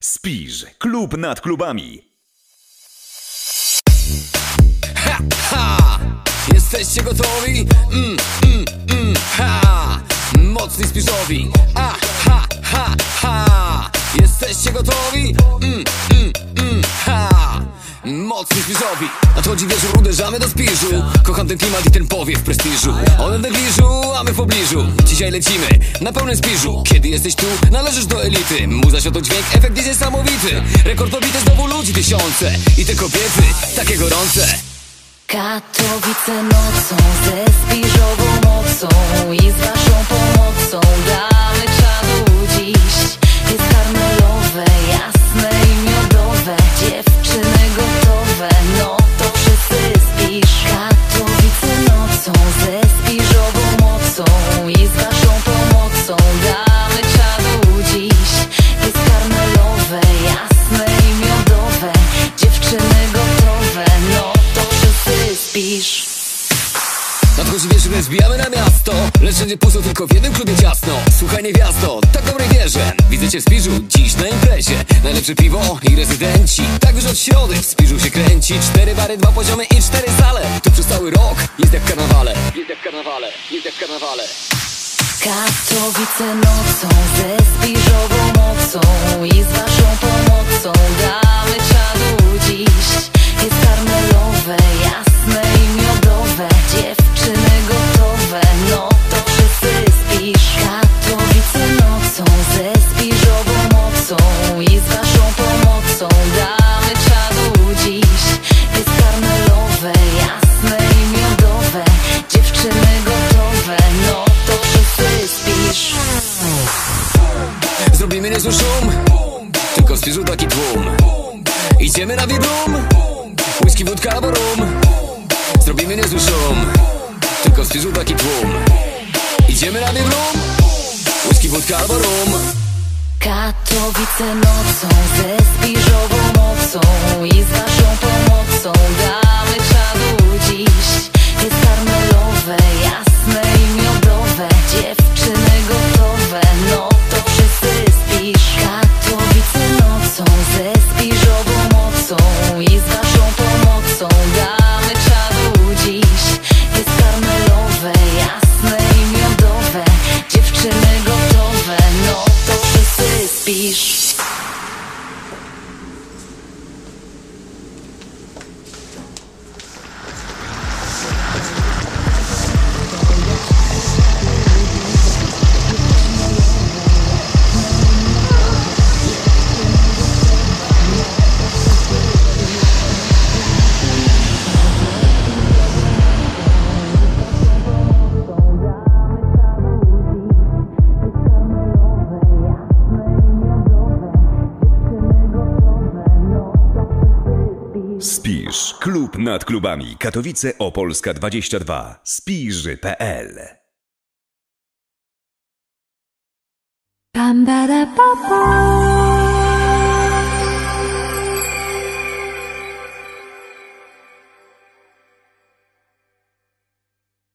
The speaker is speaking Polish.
Spisz, klub nad klubami. Ha, ha! Jesteście gotowi? Mm, mm, mm, ha! Mocni spiżowi. A, ha, Spiżowi. Nadchodzi wieczór, uderzamy do spiżu. Kocham ten klimat i ten powiew prestiżu. One w negliżu, a my w pobliżu. Dzisiaj lecimy na pełnym spiżu. Kiedy jesteś tu, należysz do elity. Muza, światło, dźwięk, efekt jest niesamowity. Rekord pobity znowu ludzi tysiące. I te kobiety, takie gorące. Katowice nocą ze spiżową mocą i z waszą i z waszą pomocą damy czadu dziś. Jest karmelowe, jasne i miodowe, dziewczyny gotowe, no to wszyscy spisz. Nadchodzi wieczór, więc zbijamy na miasto Lecz wszędzie pusto, tylko w jednym klubie ciasno. Słuchaj niewiasto, tak dobrej wierze Widzę cię w Spiżu, dziś na imprezie. Najlepsze piwo i rezydenci. Tak już od środy w Spiżu się kręci. Cztery bary, dwa poziomy i cztery sale. Tu przez cały rok jest jak w karnawale Jest jak w karnawale, jest jak w karnawale. Katowice nocą ze niezły szum. Tylko w Spiżu taki tłum. Idziemy na bibrum Whisky, wódka albo rum. Zrobimy niezły szum. Tylko w Spiżu taki tłum. Idziemy na bibrum Whisky, wódka albo rum. Katowice nocą ze mocą i z Spisz, klub nad klubami. Katowice Opolska 22. Spisz.pl Pam.